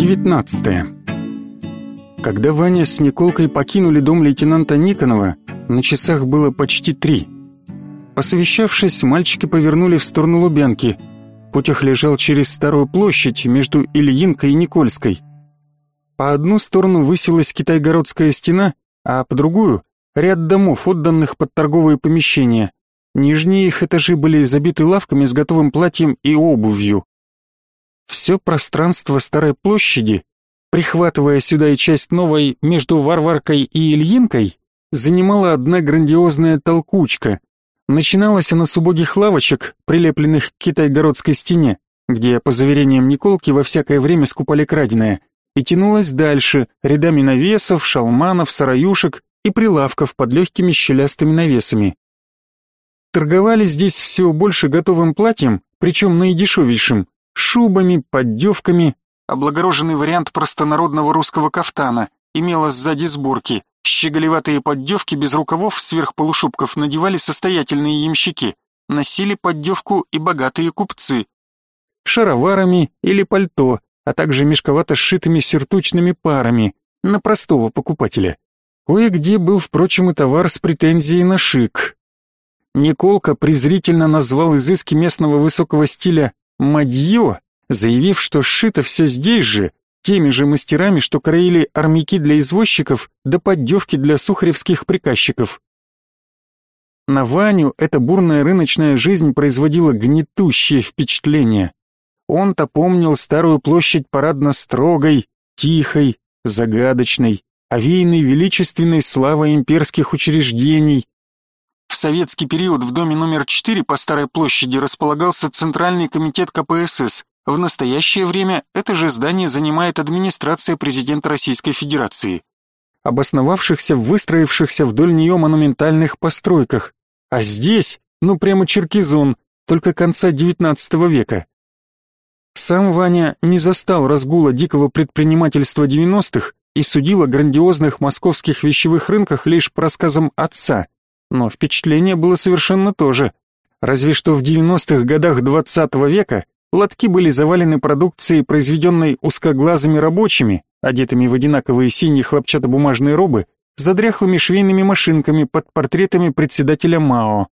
19. Когда Ваня с Николкой покинули дом лейтенанта Никонова, на часах было почти три. Посовещавшись, мальчики повернули в сторону Лубянки. Путь их лежал через Старую площадь между Ильинкой и Никольской. По одну сторону высилась Китайгородская стена, а по другую — ряд домов, отданных под торговые помещения. Нижние их этажи были забиты лавками с готовым платьем и обувью. Все пространство Старой площади, прихватывая сюда и часть новой между Варваркой и Ильинкой, занимала одна грандиозная толкучка. Начиналась она с убогих лавочек, прилепленных к китайгородской стене, где, по заверениям Николки, во всякое время скупали краденое, и тянулась дальше, рядами навесов, шалманов, сараюшек и прилавков под легкими щелястыми навесами. Торговали здесь все больше готовым платьем, причем наидешевейшим, шубами, поддевками, облагороженный вариант простонародного русского кафтана, имела сзади сборки, щеголеватые поддевки без рукавов сверх полушубков надевали состоятельные ямщики, носили поддевку и богатые купцы. Шароварами или пальто, а также мешковато сшитыми сюртучными парами, на простого покупателя. Кое-где был, впрочем, и товар с претензией на шик, Николка презрительно назвал изыски местного высокого стиля «мадье», заявив, что сшито все здесь же, теми же мастерами, что краили армяки для извозчиков да поддевки для сухаревских приказчиков. На Ваню эта бурная рыночная жизнь производила гнетущее впечатление. Он-то помнил старую площадь парадно строгой, тихой, загадочной, овеянной величественной славой имперских учреждений, в советский период в доме номер 4 по Старой площади располагался Центральный комитет КПСС. В настоящее время это же здание занимает администрация президента Российской Федерации. Обосновавшихся, выстроившихся вдоль нее монументальных постройках. А здесь, ну прямо черкизон, только конца XIX века. Сам Ваня не застал разгула дикого предпринимательства 90-х и судил о грандиозных московских вещевых рынках лишь по рассказам отца – но впечатление было совершенно то же. Разве что в 90-х годах 20 -го века лотки были завалены продукцией, произведенной узкоглазыми рабочими, одетыми в одинаковые синие хлопчатобумажные робы, задряхлыми швейными машинками под портретами председателя Мао.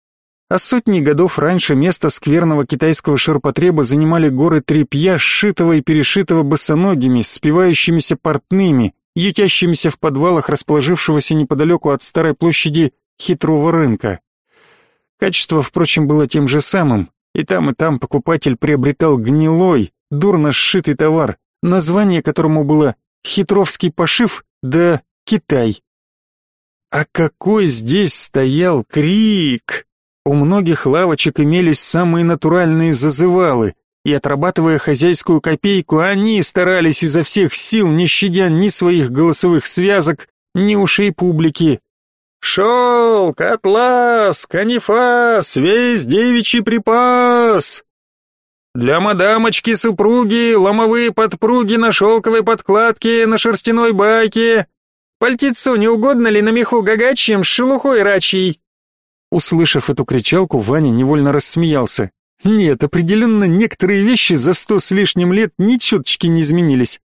А сотни годов раньше место скверного китайского ширпотреба занимали горы тряпья, сшитого и перешитого босоногими, спивающимися портными, ютящимися в подвалах расположившегося неподалеку от старой площади хитрого рынка. Качество, впрочем, было тем же самым, и там и там покупатель приобретал гнилой, дурно сшитый товар, название которому было «хитровский пошив» да «Китай». А какой здесь стоял крик! У многих лавочек имелись самые натуральные зазывалы, и отрабатывая хозяйскую копейку, они старались изо всех сил, не щадя ни своих голосовых связок, ни ушей публики, Шелк, атлас, канифас, весь девичий припас. Для мадамочки-супруги ломовые подпруги на шелковой подкладке, на шерстяной байке. Пальтицу не угодно ли на меху гагачьем с шелухой рачьей? Услышав эту кричалку, Ваня невольно рассмеялся. Нет, определенно некоторые вещи за сто с лишним лет ни чуточки не изменились.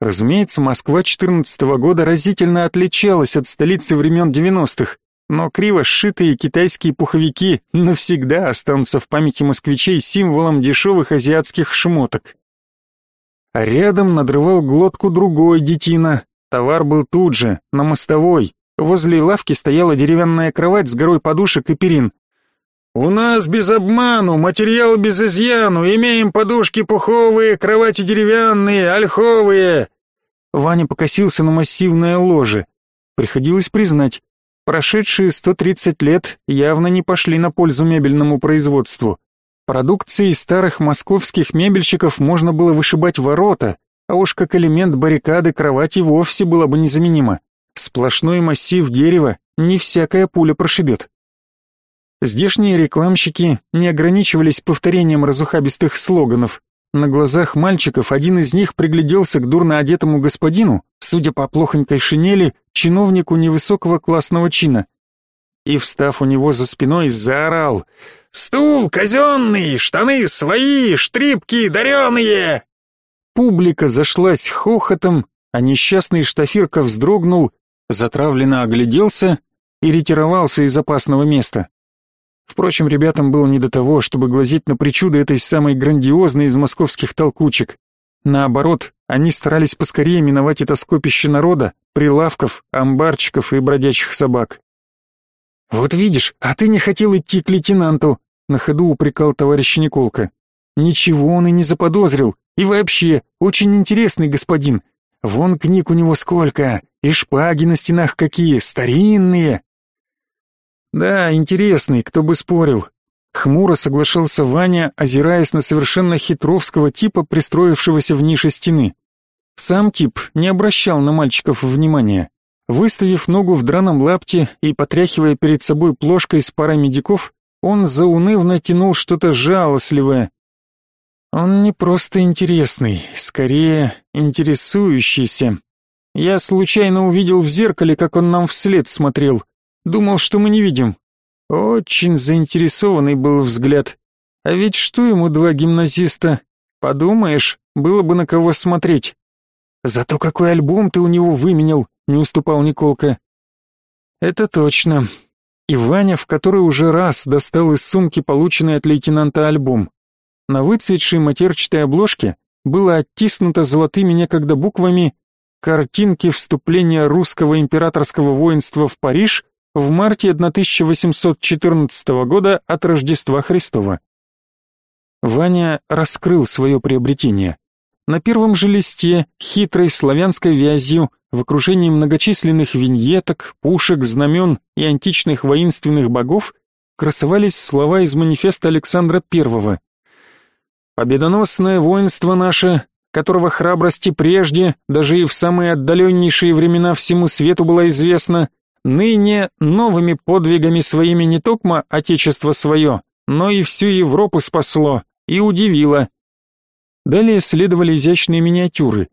Разумеется, Москва 14 -го года разительно отличалась от столицы времен 90-х, но криво сшитые китайские пуховики навсегда останутся в памяти москвичей символом дешевых азиатских шмоток. А рядом надрывал глотку другой детина. Товар был тут же, на мостовой. Возле лавки стояла деревянная кровать с горой подушек и перин. «У нас без обману, материал без изъяну, имеем подушки пуховые, кровати деревянные, ольховые!» Ваня покосился на массивное ложе. Приходилось признать, прошедшие 130 лет явно не пошли на пользу мебельному производству. Продукцией старых московских мебельщиков можно было вышибать ворота, а уж как элемент баррикады кровати вовсе было бы незаменимо. Сплошной массив дерева не всякая пуля прошибет. Здешние рекламщики не ограничивались повторением разухабистых слоганов. На глазах мальчиков один из них пригляделся к дурно одетому господину, судя по плохонькой шинели, чиновнику невысокого классного чина. И, встав у него за спиной, заорал «Стул казенный, штаны свои, штрипки дареные!» Публика зашлась хохотом, а несчастный Штафирка вздрогнул, затравленно огляделся и ретировался из опасного места. Впрочем, ребятам было не до того, чтобы глазеть на причуды этой самой грандиозной из московских толкучек. Наоборот, они старались поскорее миновать это скопище народа, прилавков, амбарчиков и бродячих собак. «Вот видишь, а ты не хотел идти к лейтенанту», — на ходу упрекал товарищ Николка. «Ничего он и не заподозрил, и вообще, очень интересный господин. Вон книг у него сколько, и шпаги на стенах какие, старинные». «Да, интересный, кто бы спорил», Хмуро соглашался Ваня, озираясь на совершенно хитровского типа, пристроившегося в нише стены. Сам тип не обращал на мальчиков внимания. Выставив ногу в драном лапте и потряхивая перед собой плошкой с парой медиков, он заунывно тянул что-то жалостливое. Он не просто интересный, скорее интересующийся. Я случайно увидел в зеркале, как он нам вслед смотрел. Думал, что мы не видим. Очень заинтересованный был взгляд. А ведь что ему два гимназиста? Подумаешь, было бы на кого смотреть. Зато какой альбом ты у него выменял, не уступал Николка. Это точно. И Ваня в который уже раз достал из сумки полученный от лейтенанта альбом. На выцветшей матерчатой обложке было оттиснуто золотыми некогда буквами картинки вступления русского императорского воинства в Париж в марте 1814 года от Рождества Христова. Ваня раскрыл свое приобретение. На первом же листе, хитрой славянской вязью, в окружении многочисленных виньеток, пушек, знамен и античных воинственных богов, красовались слова из манифеста Александра I. «Победоносное воинство наше, которого храбрости прежде, даже и в самые отдаленнейшие времена всему свету была известна, ныне новыми подвигами своими не токмо отечество свое, но и всю Европу спасло и удивило, Далее следовали изящные миниатюры.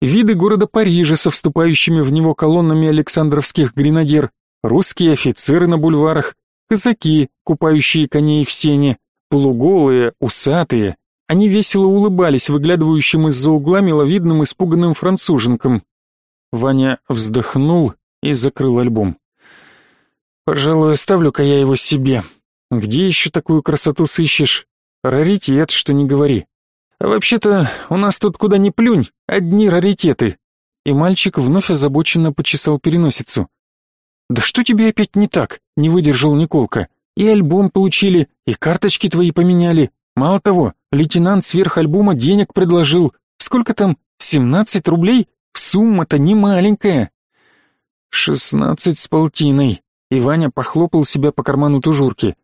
Виды города Парижа со вступающими в него колоннами Александровских гренадер, русские офицеры на бульварах, казаки, купающие коней в сене, полуголые, усатые. Они весело улыбались выглядывающим из-за угла миловидным испуганным француженкам. Ваня вздохнул и закрыл альбом. «Пожалуй, оставлю-ка я его себе. Где еще такую красоту сыщешь? Раритет, что не говори». «Вообще-то, у нас тут куда ни плюнь, одни раритеты». И мальчик вновь озабоченно почесал переносицу. «Да что тебе опять не так?» — не выдержал Николка. «И альбом получили, и карточки твои поменяли. Мало того, лейтенант сверх альбома денег предложил. Сколько там? Семнадцать рублей? Сумма-то не маленькая». «Шестнадцать с полтиной», и Ваня похлопал себя по карману тужурки.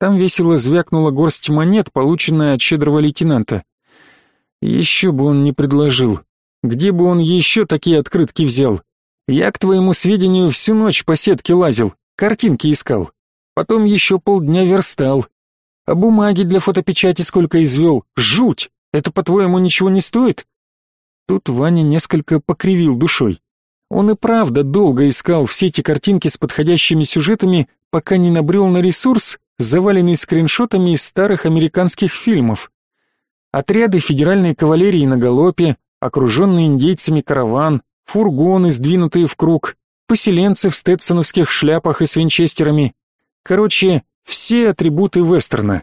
Там весело звякнула горсть монет, полученная от щедрого лейтенанта. Еще бы он не предложил. Где бы он еще такие открытки взял? Я, к твоему сведению, всю ночь по сетке лазил, картинки искал. Потом еще полдня верстал. А бумаги для фотопечати сколько извел? Жуть! Это, по-твоему, ничего не стоит? Тут Ваня несколько покривил душой. Он и правда долго искал все эти картинки с подходящими сюжетами, пока не набрел на ресурс, заваленный скриншотами из старых американских фильмов. Отряды федеральной кавалерии на галопе, окруженный индейцами караван, фургоны, сдвинутые в круг, поселенцы в стетсоновских шляпах и с винчестерами. Короче, все атрибуты вестерна.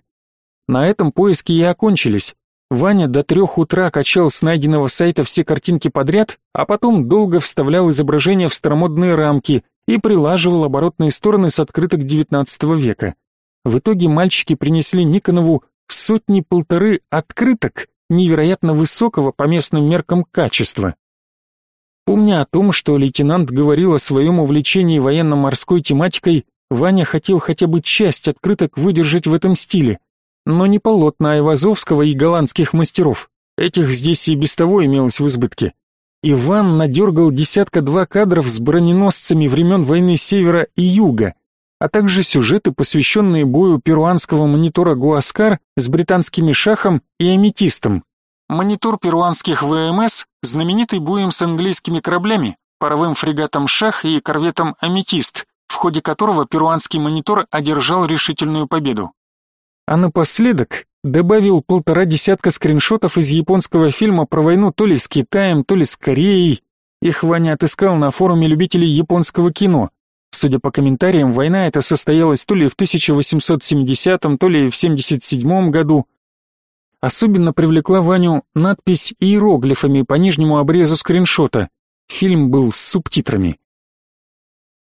На этом поиски и окончились. Ваня до трех утра качал с найденного сайта все картинки подряд, а потом долго вставлял изображения в старомодные рамки и прилаживал оборотные стороны с открыток XIX века. В итоге мальчики принесли Никонову сотни-полторы открыток невероятно высокого по местным меркам качества. Помня о том, что лейтенант говорил о своем увлечении военно-морской тематикой, Ваня хотел хотя бы часть открыток выдержать в этом стиле, но не полотна Айвазовского и голландских мастеров. Этих здесь и без того имелось в избытке. Иван надергал десятка-два кадров с броненосцами времен войны Севера и Юга, а также сюжеты, посвященные бою перуанского монитора Гуаскар с британскими шахом и аметистом. Монитор перуанских ВМС – знаменитый боем с английскими кораблями, паровым фрегатом «Шах» и корветом «Аметист», в ходе которого перуанский монитор одержал решительную победу. А напоследок добавил полтора десятка скриншотов из японского фильма про войну то ли с Китаем, то ли с Кореей. Их Ваня отыскал на форуме любителей японского кино. Судя по комментариям, война эта состоялась то ли в 1870, то ли в 77 году. Особенно привлекла Ваню надпись иероглифами по нижнему обрезу скриншота. Фильм был с субтитрами.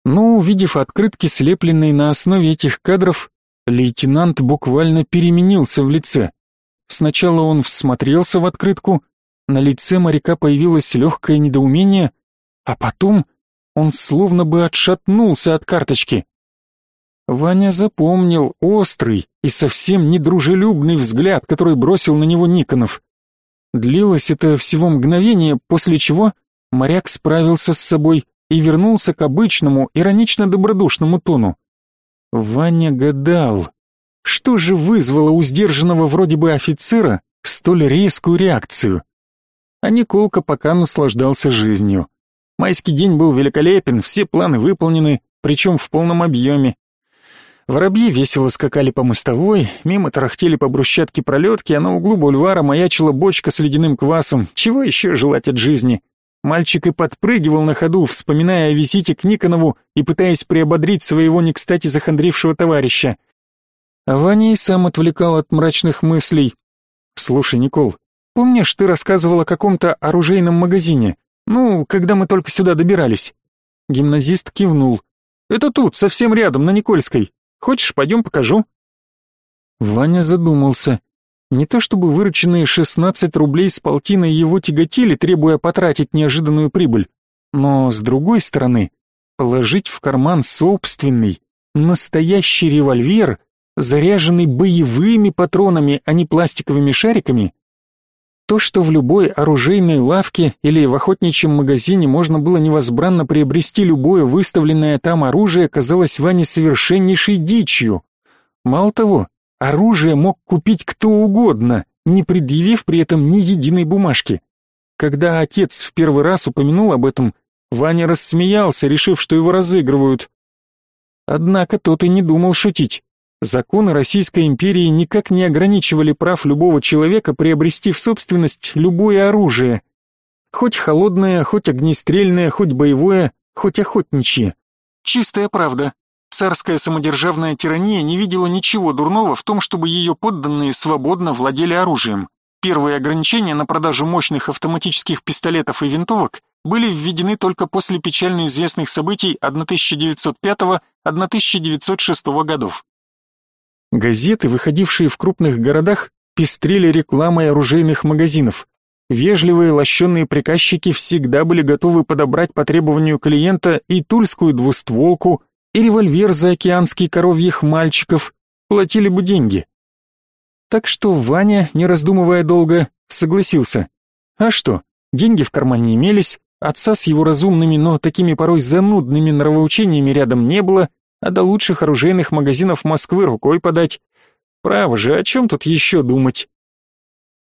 Но, увидев открытки, слепленные на основе этих кадров, лейтенант буквально переменился в лице. Сначала он всмотрелся в открытку, на лице моряка появилось легкое недоумение, а потом он словно бы отшатнулся от карточки. Ваня запомнил острый и совсем недружелюбный взгляд, который бросил на него Никонов. Длилось это всего мгновение, после чего моряк справился с собой и вернулся к обычному, иронично-добродушному тону. Ваня гадал, что же вызвало у сдержанного вроде бы офицера столь резкую реакцию. А Николка пока наслаждался жизнью. Майский день был великолепен, все планы выполнены, причем в полном объеме. Воробьи весело скакали по мостовой, мимо тарахтели по брусчатке пролетки, а на углу бульвара маячила бочка с ледяным квасом. Чего еще желать от жизни? Мальчик и подпрыгивал на ходу, вспоминая о визите к Никонову и пытаясь приободрить своего не кстати захандрившего товарища. Ваня и сам отвлекал от мрачных мыслей. «Слушай, Никол, помнишь, ты рассказывал о каком-то оружейном магазине? Ну, когда мы только сюда добирались?» Гимназист кивнул. «Это тут, совсем рядом, на Никольской. Хочешь, пойдем покажу?» Ваня задумался. Не то чтобы вырученные 16 рублей с полтиной его тяготили, требуя потратить неожиданную прибыль, но, с другой стороны, положить в карман собственный, настоящий револьвер, заряженный боевыми патронами, а не пластиковыми шариками, то, что в любой оружейной лавке или в охотничьем магазине можно было невозбранно приобрести любое выставленное там оружие, казалось Ване совершеннейшей дичью. Мало того, Оружие мог купить кто угодно, не предъявив при этом ни единой бумажки. Когда отец в первый раз упомянул об этом, Ваня рассмеялся, решив, что его разыгрывают. Однако тот и не думал шутить. Законы Российской империи никак не ограничивали прав любого человека приобрести в собственность любое оружие. Хоть холодное, хоть огнестрельное, хоть боевое, хоть охотничье. Чистая правда. Царская самодержавная тирания не видела ничего дурного в том, чтобы ее подданные свободно владели оружием. Первые ограничения на продажу мощных автоматических пистолетов и винтовок были введены только после печально известных событий 1905-1906 годов. Газеты, выходившие в крупных городах, пестрели рекламой оружейных магазинов. Вежливые лощенные приказчики всегда были готовы подобрать по требованию клиента и тульскую двустволку, и револьвер за океанский коровьих мальчиков, платили бы деньги. Так что Ваня, не раздумывая долго, согласился. А что, деньги в кармане имелись, отца с его разумными, но такими порой занудными нравоучениями рядом не было, а до лучших оружейных магазинов Москвы рукой подать. Право же, о чем тут еще думать?